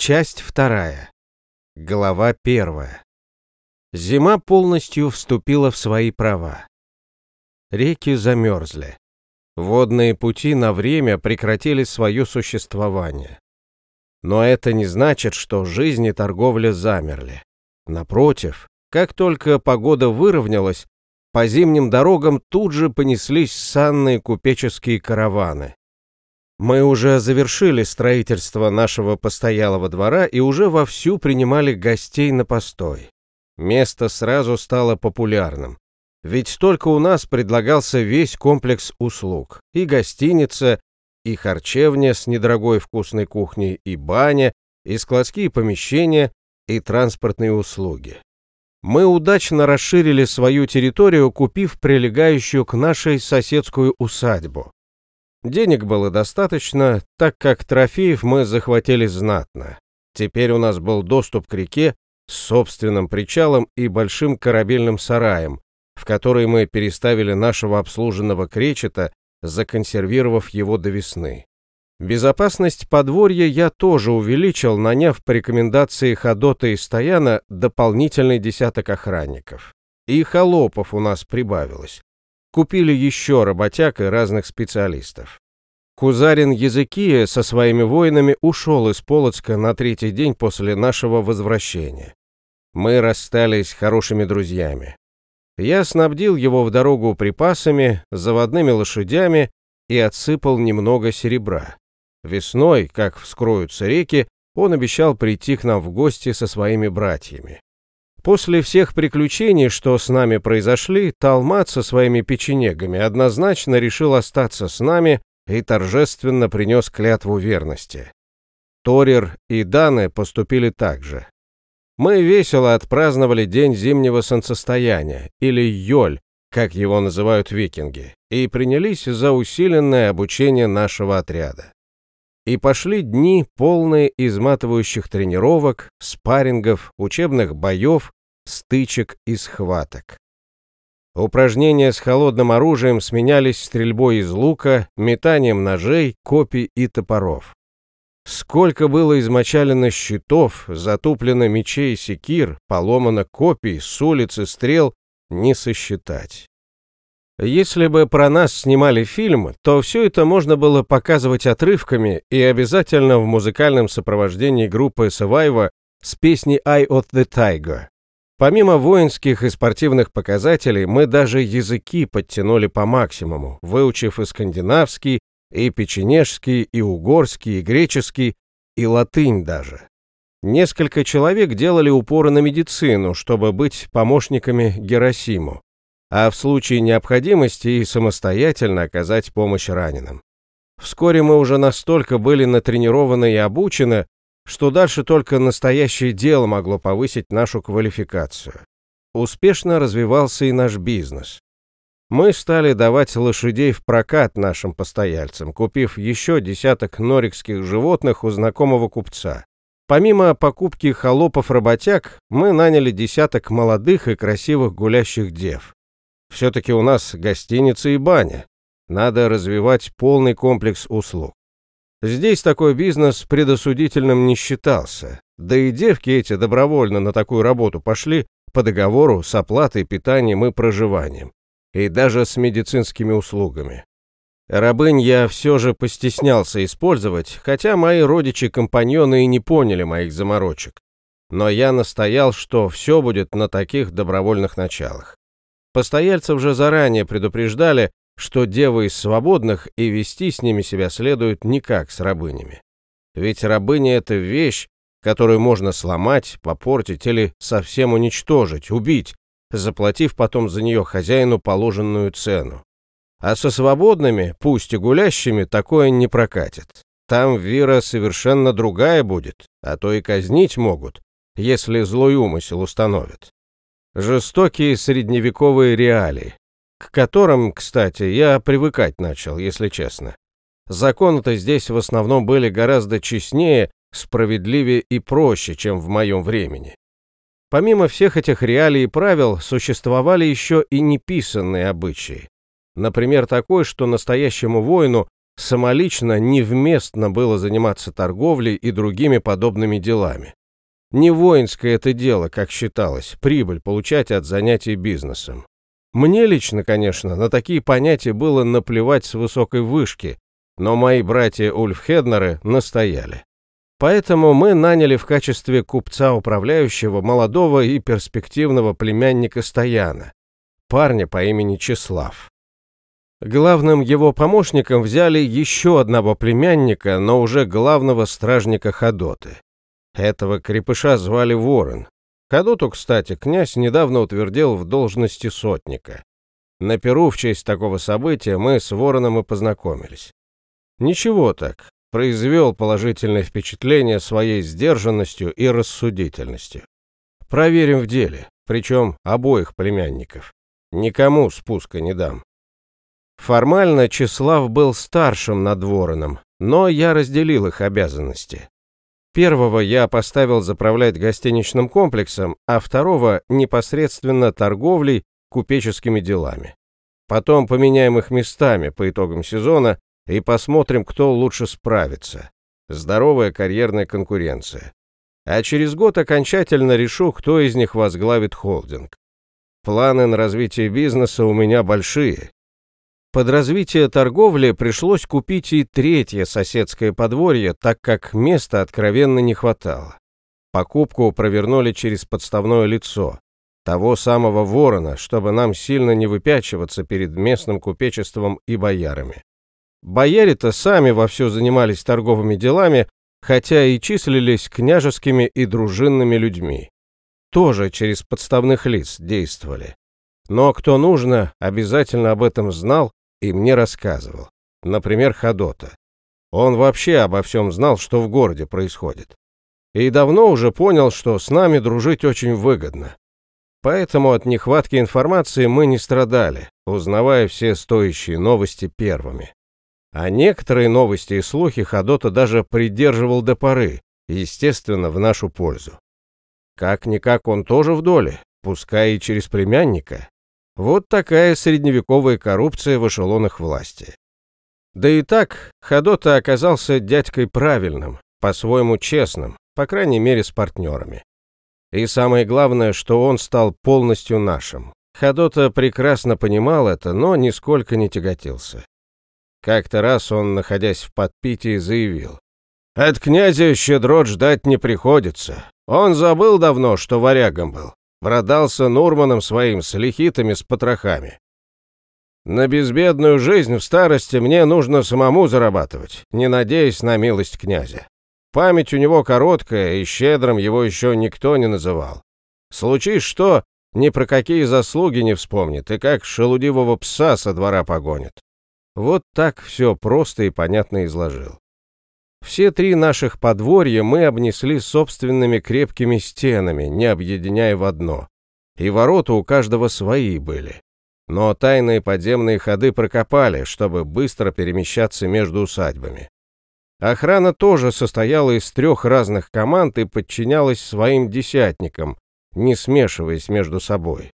Часть вторая. Глава первая. Зима полностью вступила в свои права. Реки замерзли. Водные пути на время прекратили свое существование. Но это не значит, что жизнь и торговля замерли. Напротив, как только погода выровнялась, по зимним дорогам тут же понеслись санные купеческие караваны. Мы уже завершили строительство нашего постоялого двора и уже вовсю принимали гостей на постой. Место сразу стало популярным. Ведь только у нас предлагался весь комплекс услуг. И гостиница, и харчевня с недорогой вкусной кухней, и баня, и складские помещения, и транспортные услуги. Мы удачно расширили свою территорию, купив прилегающую к нашей соседскую усадьбу. Денег было достаточно, так как трофеев мы захватили знатно. Теперь у нас был доступ к реке с собственным причалом и большим корабельным сараем, в который мы переставили нашего обслуженного кречета, законсервировав его до весны. Безопасность подворья я тоже увеличил, наняв по рекомендации Ходота и Стояна дополнительный десяток охранников. И холопов у нас прибавилось купили еще работяг и разных специалистов. Кузарин Языкия со своими воинами ушел из Полоцка на третий день после нашего возвращения. Мы расстались хорошими друзьями. Я снабдил его в дорогу припасами, заводными лошадями и отсыпал немного серебра. Весной, как вскроются реки, он обещал прийти к нам в гости со своими братьями. После всех приключений, что с нами произошли, Талмат со своими печенегами однозначно решил остаться с нами и торжественно принес клятву верности. Торир и Даны поступили так же. Мы весело отпраздновали день зимнего солнцестояния, или Йоль, как его называют викинги, и принялись за усиленное обучение нашего отряда. И пошли дни, полные изматывающих тренировок, спаррингов, учебных боев, стычек и схваток. Упражнения с холодным оружием сменялись стрельбой из лука, метанием ножей, копий и топоров. Сколько было измочалено щитов, затуплено мечей и секир, поломано копий, с улицы стрел, не сосчитать. Если бы про нас снимали фильм, то все это можно было показывать отрывками и обязательно в музыкальном сопровождении группы Survivor с песней «Eye of the Tiger». Помимо воинских и спортивных показателей, мы даже языки подтянули по максимуму, выучив и скандинавский, и печенежский, и угорский, и греческий, и латынь даже. Несколько человек делали упоры на медицину, чтобы быть помощниками Герасиму а в случае необходимости и самостоятельно оказать помощь раненым. Вскоре мы уже настолько были натренированы и обучены, что дальше только настоящее дело могло повысить нашу квалификацию. Успешно развивался и наш бизнес. Мы стали давать лошадей в прокат нашим постояльцам, купив еще десяток норикских животных у знакомого купца. Помимо покупки холопов-работяг, мы наняли десяток молодых и красивых гулящих дев. Все-таки у нас гостиница и баня. Надо развивать полный комплекс услуг. Здесь такой бизнес предосудительным не считался. Да и девки эти добровольно на такую работу пошли по договору с оплатой питанием и проживанием. И даже с медицинскими услугами. Рабынь я все же постеснялся использовать, хотя мои родичи-компаньоны и не поняли моих заморочек. Но я настоял, что все будет на таких добровольных началах. Постояльцев же заранее предупреждали, что девы из свободных и вести с ними себя следует не как с рабынями. Ведь рабыня — это вещь, которую можно сломать, попортить или совсем уничтожить, убить, заплатив потом за нее хозяину положенную цену. А со свободными, пусть и гулящими, такое не прокатит. Там вера совершенно другая будет, а то и казнить могут, если злой умысел установят. Жестокие средневековые реалии, к которым, кстати, я привыкать начал, если честно. Законы-то здесь в основном были гораздо честнее, справедливее и проще, чем в моем времени. Помимо всех этих реалий и правил, существовали еще и неписанные обычаи. Например, такой, что настоящему воину Самолично невместно было заниматься торговлей и другими подобными делами. Не воинское это дело, как считалось, прибыль получать от занятий бизнесом. Мне лично, конечно, на такие понятия было наплевать с высокой вышки, но мои братья Ульфхеднеры настояли. Поэтому мы наняли в качестве купца-управляющего молодого и перспективного племянника Стояна, парня по имени Числав. Главным его помощником взяли еще одного племянника, но уже главного стражника Ходоты. Этого крепыша звали Ворон. Ходоту, кстати, князь недавно утвердил в должности сотника. На Перу в честь такого события мы с Вороном и познакомились. Ничего так, произвел положительное впечатление своей сдержанностью и рассудительностью. Проверим в деле, причем обоих племянников. Никому спуска не дам. Формально Числав был старшим над Вороном, но я разделил их обязанности. Первого я поставил заправлять гостиничным комплексом, а второго непосредственно торговлей, купеческими делами. Потом поменяем их местами по итогам сезона и посмотрим, кто лучше справится. Здоровая карьерная конкуренция. А через год окончательно решу, кто из них возглавит холдинг. Планы на развитие бизнеса у меня большие. Под развитие торговли пришлось купить и третье соседское подворье, так как места откровенно не хватало. Покупку провернули через подставное лицо, того самого ворона, чтобы нам сильно не выпячиваться перед местным купечеством и боярами. Бояре-то сами вовсю занимались торговыми делами, хотя и числились княжескими и дружинными людьми. Тоже через подставных лиц действовали. Но кто нужно, обязательно об этом знал и мне рассказывал. Например, Ходота. Он вообще обо всем знал, что в городе происходит. И давно уже понял, что с нами дружить очень выгодно. Поэтому от нехватки информации мы не страдали, узнавая все стоящие новости первыми. А некоторые новости и слухи Ходота даже придерживал до поры, естественно, в нашу пользу. Как-никак он тоже в доле, пускай и через племянника. Вот такая средневековая коррупция в эшелонах власти. Да и так, Ходота оказался дядькой правильным, по-своему честным, по крайней мере с партнерами. И самое главное, что он стал полностью нашим. Ходота прекрасно понимал это, но нисколько не тяготился. Как-то раз он, находясь в подпитии, заявил. «От князя щедрот ждать не приходится. Он забыл давно, что варягом был. Продался Нурманом своим с лихитами с потрохами. На безбедную жизнь в старости мне нужно самому зарабатывать, не надеясь на милость князя. Память у него короткая, и щедрым его еще никто не называл. Случись что, ни про какие заслуги не вспомнит, и как шелудивого пса со двора погонит. Вот так все просто и понятно изложил. Все три наших подворья мы обнесли собственными крепкими стенами, не объединяя в одно. И ворота у каждого свои были. Но тайные подземные ходы прокопали, чтобы быстро перемещаться между усадьбами. Охрана тоже состояла из трех разных команд и подчинялась своим десятникам, не смешиваясь между собой.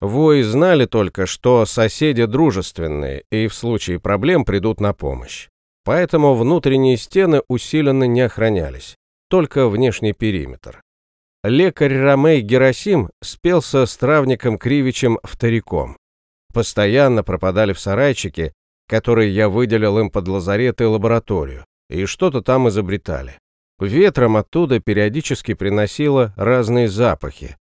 Вои знали только, что соседи дружественные и в случае проблем придут на помощь. Поэтому внутренние стены усиленно не охранялись, только внешний периметр. Лекарь Ромей Герасим спелся с травником Кривичем вториком. Постоянно пропадали в сарайчике, который я выделил им под лазарет и лабораторию, и что-то там изобретали. Ветром оттуда периодически приносило разные запахи,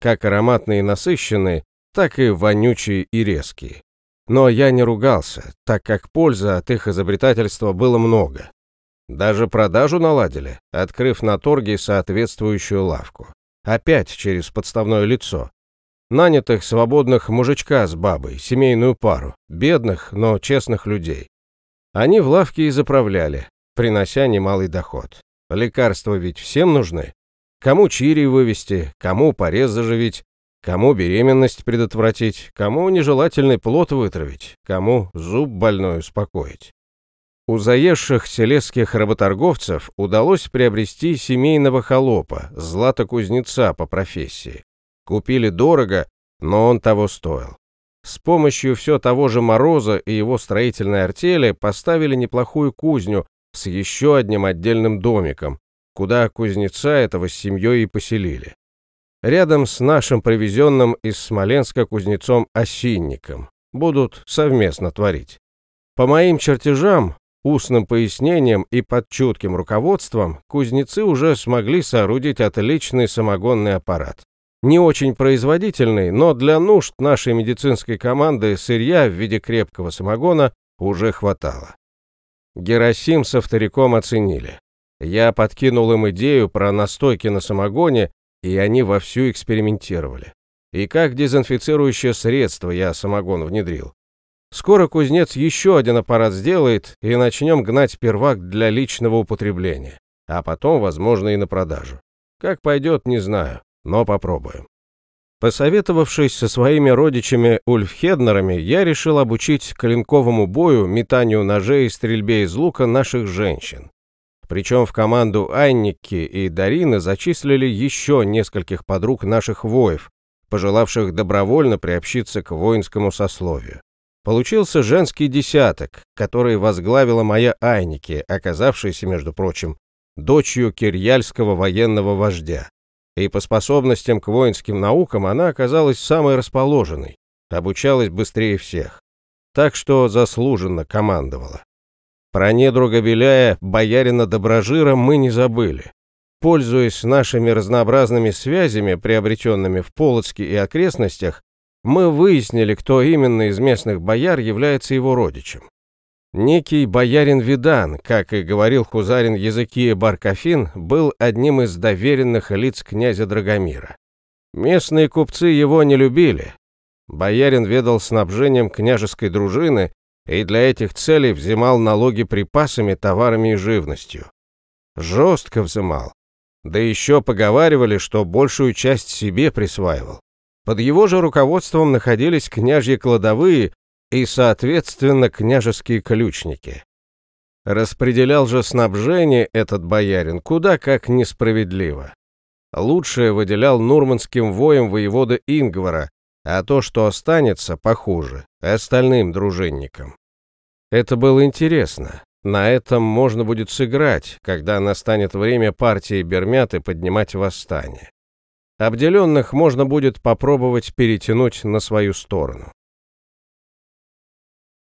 как ароматные и насыщенные, так и вонючие и резкие. Но я не ругался, так как пользы от их изобретательства было много. Даже продажу наладили, открыв на торге соответствующую лавку. Опять через подставное лицо. Нанятых свободных мужичка с бабой, семейную пару, бедных, но честных людей. Они в лавке и заправляли, принося немалый доход. Лекарства ведь всем нужны. Кому чири вывести, кому порез заживить, Кому беременность предотвратить, кому нежелательный плод вытравить, кому зуб больной успокоить. У заезжих селезских работорговцев удалось приобрести семейного холопа, злата-кузнеца по профессии. Купили дорого, но он того стоил. с помощью все того же Мороза и его строительной артели поставили неплохую кузню с еще одним отдельным домиком, куда кузнеца этого с семьей и поселили. Рядом с нашим привезенным из Смоленска кузнецом Осинником будут совместно творить. По моим чертежам, устным пояснениям и под чутким руководством кузнецы уже смогли соорудить отличный самогонный аппарат. Не очень производительный, но для нужд нашей медицинской команды сырья в виде крепкого самогона уже хватало. Герасим со вториком оценили. Я подкинул им идею про настойки на самогоне, и они вовсю экспериментировали. И как дезинфицирующее средство я самогон внедрил. Скоро кузнец еще один аппарат сделает, и начнем гнать первак для личного употребления, а потом, возможно, и на продажу. Как пойдет, не знаю но попробуем. Посоветовавшись со своими родичами Ульфхеднерами, я решил обучить клинковому бою, метанию ножей и стрельбе из лука наших женщин. Причем в команду Анники и Дарины зачислили еще нескольких подруг наших воев, пожелавших добровольно приобщиться к воинскому сословию. Получился женский десяток, который возглавила моя Айники, оказавшаяся, между прочим, дочью кирьяльского военного вождя и по способностям к воинским наукам она оказалась самой расположенной, обучалась быстрее всех. Так что заслуженно командовала. Про недруга Беляя, боярина Доброжира, мы не забыли. Пользуясь нашими разнообразными связями, приобретенными в Полоцке и окрестностях, мы выяснили, кто именно из местных бояр является его родичем. Некий боярин Видан, как и говорил хузарин Языкия Баркафин, был одним из доверенных лиц князя Драгомира. Местные купцы его не любили. Боярин ведал снабжением княжеской дружины и для этих целей взимал налоги припасами, товарами и живностью. Жестко взимал. Да еще поговаривали, что большую часть себе присваивал. Под его же руководством находились княжьи кладовые и, соответственно, княжеские ключники. Распределял же снабжение этот боярин куда как несправедливо. Лучшее выделял нурманским воем воевода Ингвара, а то, что останется, похуже, остальным дружинникам. Это было интересно. На этом можно будет сыграть, когда настанет время партии Бермяты поднимать восстание. Обделенных можно будет попробовать перетянуть на свою сторону.